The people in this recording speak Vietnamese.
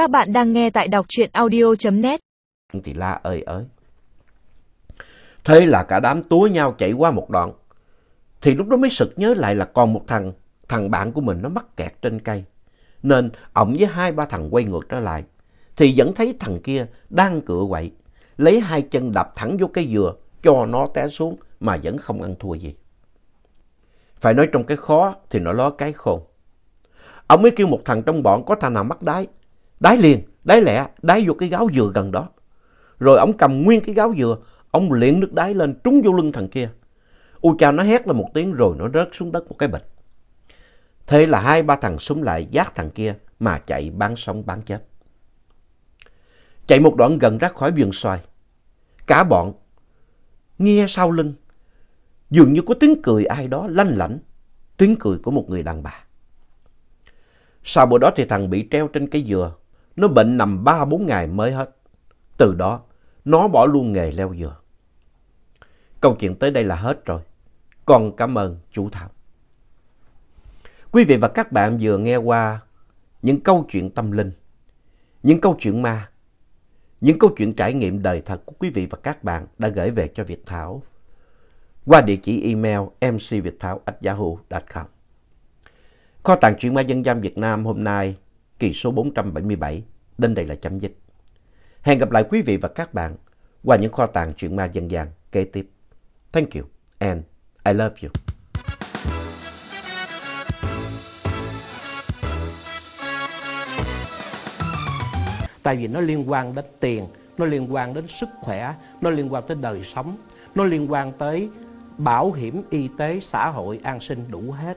Các bạn đang nghe tại đọc truyện audio.net. Thì la ơi ơi Thế là cả đám túa nhau chạy qua một đoạn. Thì lúc đó mới sực nhớ lại là còn một thằng, thằng bạn của mình nó mắc kẹt trên cây. Nên ổng với hai ba thằng quay ngược trở lại. Thì vẫn thấy thằng kia đang cựa quậy. Lấy hai chân đập thẳng vô cây dừa cho nó té xuống mà vẫn không ăn thua gì. Phải nói trong cái khó thì nó ló cái khôn. Ông mới kêu một thằng trong bọn có thằng nào mắc đái. Đái liền, đái lẹ, đái vô cái gáo dừa gần đó. Rồi ông cầm nguyên cái gáo dừa, ông liền nước đái lên trúng vô lưng thằng kia. U cha nó hét lên một tiếng rồi nó rớt xuống đất một cái bịch. Thế là hai ba thằng súng lại giác thằng kia mà chạy bán sống bán chết. Chạy một đoạn gần ra khỏi vườn xoài. Cả bọn nghe sau lưng dường như có tiếng cười ai đó lanh lảnh, tiếng cười của một người đàn bà. Sau bữa đó thì thằng bị treo trên cây dừa, nó bệnh nằm ba bốn ngày mới hết. Từ đó, nó bỏ luôn nghề leo dừa. Câu chuyện tới đây là hết rồi. Con cảm ơn chú Thảo. Quý vị và các bạn vừa nghe qua những câu chuyện tâm linh, những câu chuyện ma, những câu chuyện trải nghiệm đời thật của quý vị và các bạn đã gửi về cho Việt Thảo qua địa chỉ email mcvietthao@yahoo.com Kho tàng truyện ma dân gian Việt Nam hôm nay, kỳ số 477, đến đây là chấm dứt. Hẹn gặp lại quý vị và các bạn qua những kho tàng truyện ma dân gian kế tiếp. Thank you and I love you. Tại vì nó liên quan đến tiền, nó liên quan đến sức khỏe, nó liên quan tới đời sống, nó liên quan tới bảo hiểm y tế, xã hội, an sinh đủ hết.